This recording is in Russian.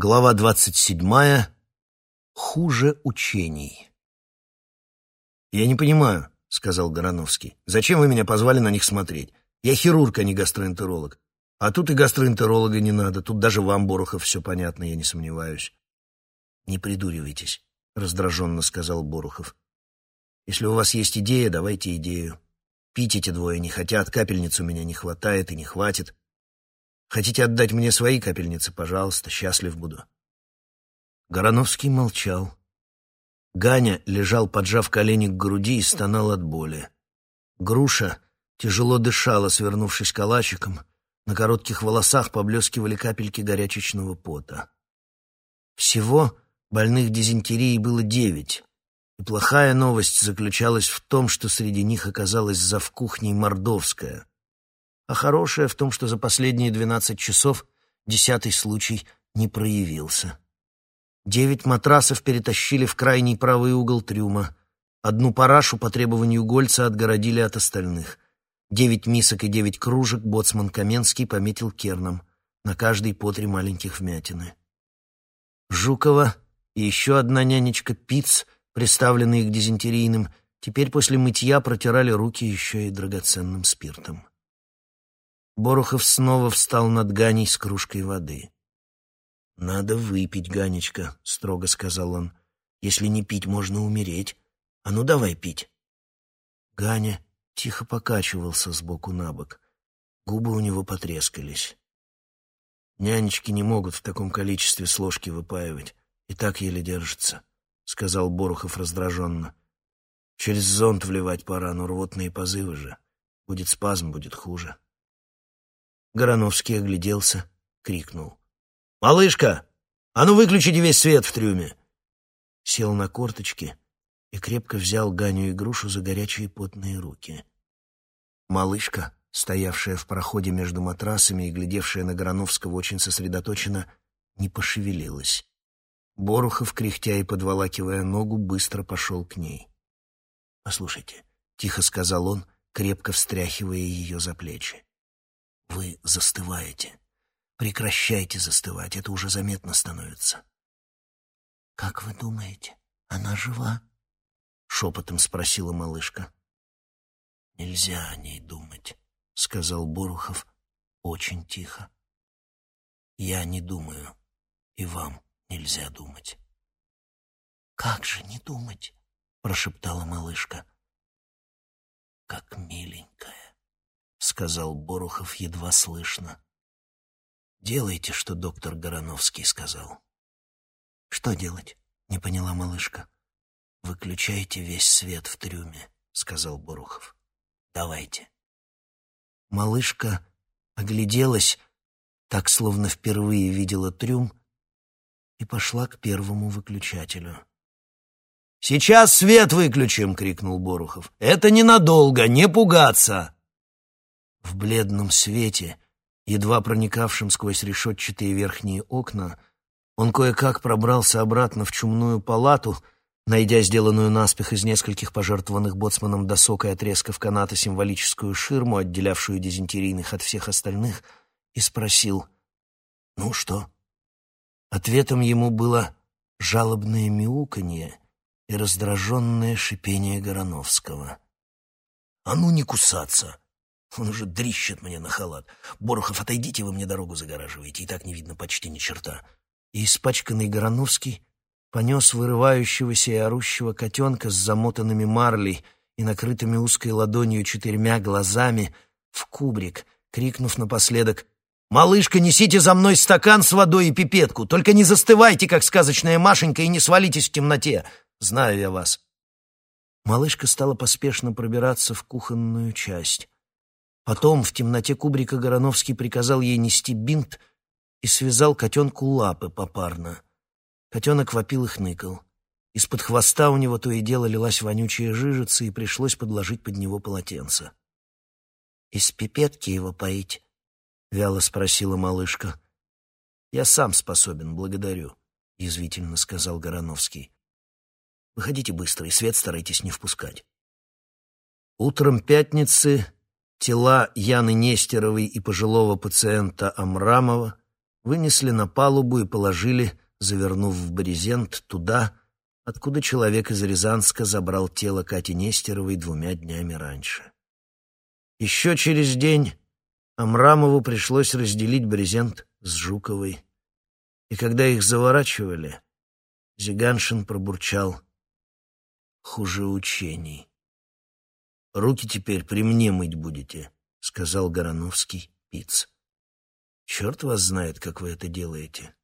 Глава двадцать седьмая. Хуже учений. «Я не понимаю», — сказал Гороновский. «Зачем вы меня позвали на них смотреть? Я хирург, а не гастроэнтеролог. А тут и гастроэнтеролога не надо. Тут даже вам, Борохов, все понятно, я не сомневаюсь». «Не придуривайтесь», — раздраженно сказал Борухов. «Если у вас есть идея, давайте идею. Пить эти двое не хотят, капельниц у меня не хватает и не хватит. Хотите отдать мне свои капельницы, пожалуйста, счастлив буду». Гороновский молчал. Ганя лежал, поджав колени к груди, и стонал от боли. Груша тяжело дышала, свернувшись калачиком. На коротких волосах поблескивали капельки горячечного пота. Всего больных дизентерией было девять. И плохая новость заключалась в том, что среди них оказалась завкухней Мордовская, а хорошее в том, что за последние двенадцать часов десятый случай не проявился. Девять матрасов перетащили в крайний правый угол трюма. Одну парашу по требованию Гольца отгородили от остальных. Девять мисок и девять кружек боцман Каменский пометил керном. На каждой по три маленьких вмятины. Жукова и еще одна нянечка Пиц, приставленные к дизентерийным, теперь после мытья протирали руки еще и драгоценным спиртом. Борухов снова встал над Ганей с кружкой воды. «Надо выпить, Ганечка», — строго сказал он. «Если не пить, можно умереть. А ну давай пить». Ганя тихо покачивался с боку на бок. Губы у него потрескались. «Нянечки не могут в таком количестве с ложки выпаивать. И так еле держатся», — сказал Борухов раздраженно. «Через зонт вливать пора, но рвотные позывы же. Будет спазм, будет хуже». Гороновский огляделся, крикнул. «Малышка, а ну выключите весь свет в трюме!» Сел на корточки и крепко взял Ганю и грушу за горячие потные руки. Малышка, стоявшая в проходе между матрасами и глядевшая на Гороновского очень сосредоточенно, не пошевелилась. Борухов, кряхтя и подволакивая ногу, быстро пошел к ней. «Послушайте», — тихо сказал он, крепко встряхивая ее за плечи. Вы застываете. Прекращайте застывать, это уже заметно становится. «Как вы думаете, она жива?» — шепотом спросила малышка. «Нельзя о ней думать», — сказал Борухов очень тихо. «Я не думаю, и вам нельзя думать». «Как же не думать?» — прошептала малышка. «Как миленькая». — сказал Борухов едва слышно. «Делайте, что доктор Гороновский сказал». «Что делать?» — не поняла малышка. «Выключайте весь свет в трюме», — сказал Борухов. «Давайте». Малышка огляделась, так словно впервые видела трюм, и пошла к первому выключателю. «Сейчас свет выключим!» — крикнул Борухов. «Это ненадолго, не пугаться!» В бледном свете, едва проникавшем сквозь решетчатые верхние окна, он кое-как пробрался обратно в чумную палату, найдя сделанную наспех из нескольких пожертвованных боцманом досок и отрезков каната символическую ширму, отделявшую дизентерийных от всех остальных, и спросил «Ну что?». Ответом ему было жалобное мяуканье и раздраженное шипение Гороновского. «А ну не кусаться!» Он уже дрищет мне на халат. Борохов, отойдите, вы мне дорогу загораживаете, и так не видно почти ни черта. И испачканный Гороновский понес вырывающегося и орущего котенка с замотанными марлей и накрытыми узкой ладонью четырьмя глазами в кубрик, крикнув напоследок «Малышка, несите за мной стакан с водой и пипетку, только не застывайте, как сказочная Машенька, и не свалитесь в темноте. Знаю я вас». Малышка стала поспешно пробираться в кухонную часть. Потом в темноте кубрика Гороновский приказал ей нести бинт и связал котенку лапы попарно. Котенок вопил и хныкал. Из-под хвоста у него то и дело лилась вонючая жижица, и пришлось подложить под него полотенце. «Из пипетки его поить?» — вяло спросила малышка. «Я сам способен, благодарю», — язвительно сказал Гороновский. «Выходите быстро и свет старайтесь не впускать». Утром пятницы Тела Яны Нестеровой и пожилого пациента Амрамова вынесли на палубу и положили, завернув в брезент, туда, откуда человек из Рязанска забрал тело Кати Нестеровой двумя днями раньше. Еще через день Амрамову пришлось разделить брезент с Жуковой. И когда их заворачивали, Зиганшин пробурчал «Хуже учений». «Руки теперь при мне мыть будете», — сказал Горановский Пиц. «Черт вас знает, как вы это делаете».